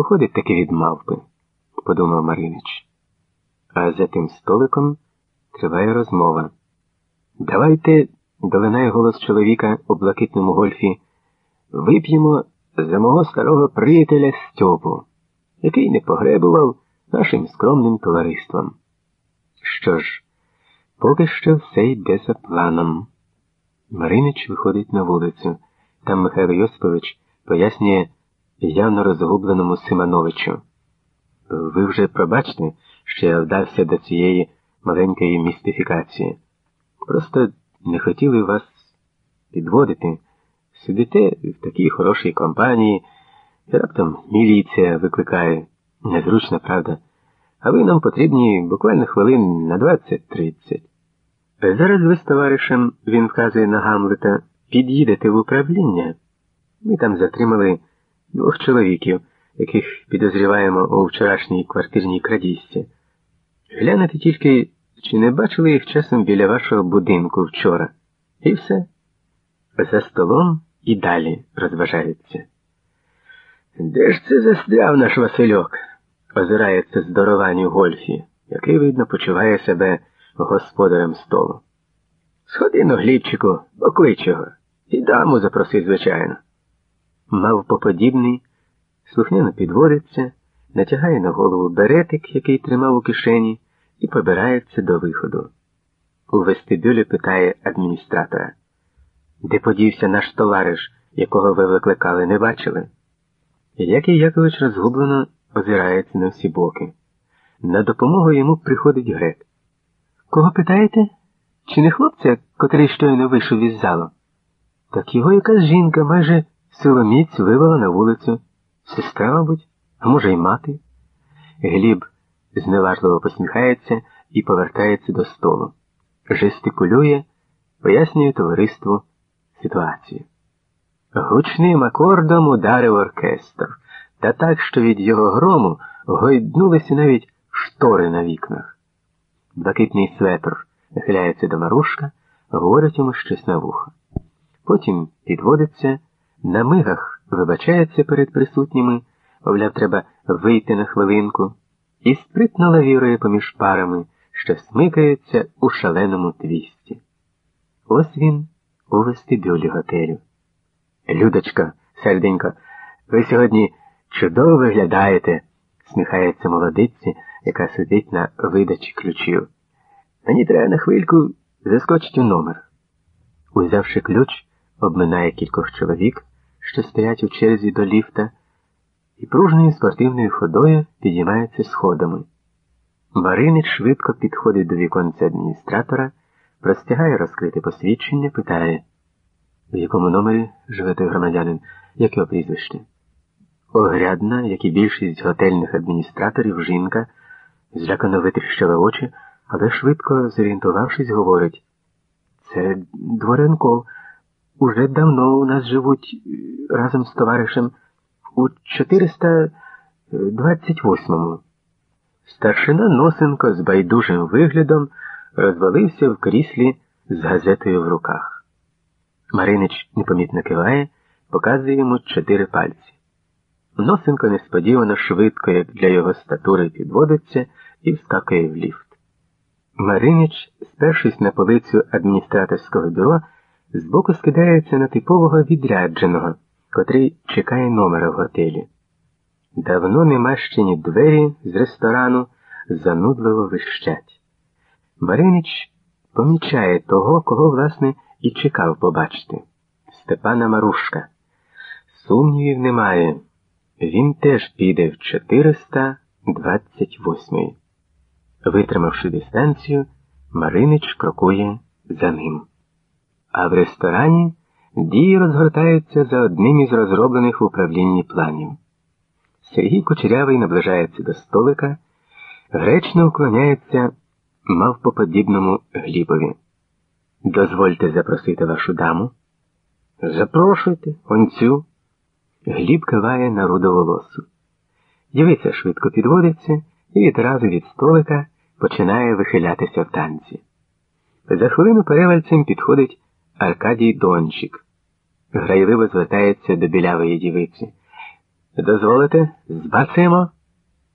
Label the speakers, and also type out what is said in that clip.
Speaker 1: Походить таки від мавпи, подумав Маринич. А за тим столиком триває розмова. Давайте, долинає голос чоловіка у блакитному гольфі, вип'ємо за мого старого приятеля Стьопу, який не погребував нашим скромним товариством. Що ж, поки що все йде за планом. Маринич виходить на вулицю. Там Михайло Йосипович пояснює явно розгубленому Симановичу. Ви вже пробачте, що я вдався до цієї маленької містифікації. Просто не хотіли вас підводити. Сидите в такій хорошій компанії, і раптом міліція викликає. Незручно, правда. А ви нам потрібні буквально хвилин на 20-30. Зараз ви з товаришем, він вказує на Гамлета, під'їдете в управління. Ми там затримали двох чоловіків, яких підозріваємо у вчорашній квартирній крадіжці. Глянете тільки, чи не бачили їх часом біля вашого будинку вчора. І все. За столом і далі розважаються. Де ж це застряв наш Васильок? озирається здоровані гольфі, який, видно, почуває себе господарем столу. Сходи на глібчику, поклич його, і даму запроси, звичайно. Мавпоподібний, слухняно підводиться, натягає на голову беретик, який тримав у кишені, і побирається до виходу. У вестибюлі питає адміністратора. Де подівся наш товариш, якого ви викликали, не бачили? Який Якович розгублено озирається на всі боки. На допомогу йому приходить грек. Кого питаєте? Чи не хлопця, котрий щойно вийшов із залу? Так його якась жінка майже силоміць вивела на вулицю. Сестра, мабуть, а може, й мати. Гліб зневажливо посміхається і повертається до столу. Жестикулює, пояснює товариству ситуацію. Гучним акордом ударив оркестр, та так, що від його грому гойднулися навіть штори на вікнах. Блакитний светр нахиляється до Марушка, говорить йому щось на вухо. Потім підводиться, на мигах вибачається перед присутніми, мовляв, треба вийти на хвилинку, і спритно лавірує поміж парами, що смикаються у шаленому твісті. Ось він у вестибюлі готелю. Людочка, серденько, ви сьогодні чудово виглядаєте, сміхається молодиці, яка сидить на видачі ключів. Мені треба на хвильку заскочити у номер. Узявши ключ, обминає кількох чоловік, що стоять у черзі до ліфта, і пружною спортивною ходою підіймається сходами. Маринич швидко підходить до віконця адміністратора, простягає розкрите посвідчення, питає, в якому номері живе той громадянин, як його прізвище. Огрядна, як і більшість готельних адміністраторів, жінка, злякано витріщила очі, але швидко зорієнтувавшись, говорить це Дворенков. Уже давно у нас живуть разом з товаришем у 428-му. Старшина Носенко з байдужим виглядом розвалився в кріслі з газетою в руках. Маринич непомітно киває, показує йому чотири пальці. Носенко несподівано швидко, як для його статури, підводиться і вскакує в ліфт. Маринич, спершись на полицю адміністраторського бюро, збоку скидається на типового відрядженого, котрий чекає номера в готелі. Давно немащені двері з ресторану занудливо вищать. Маринич помічає того, кого, власне, і чекав побачити Степана Марушка. Сумнівів немає. Він теж піде в 428. Витримавши дистанцію, Маринич крокує за ним. А в ресторані дії розгортаються за одним із розроблених в управлінні планів. Сергій Кучерявий наближається до столика, гречно уклоняється мавпоподібному глібові. Дозвольте запросити вашу даму. Запрошуйте, онцю. Гліб киває на рудоволосу. Дівиця швидко підводиться і відразу від столика починає вихилятися в танці. За хвилину перевальцем підходить Аркадій Дончик. Грайливо звертається до білявої дівиці. Дозволите, збацаємо?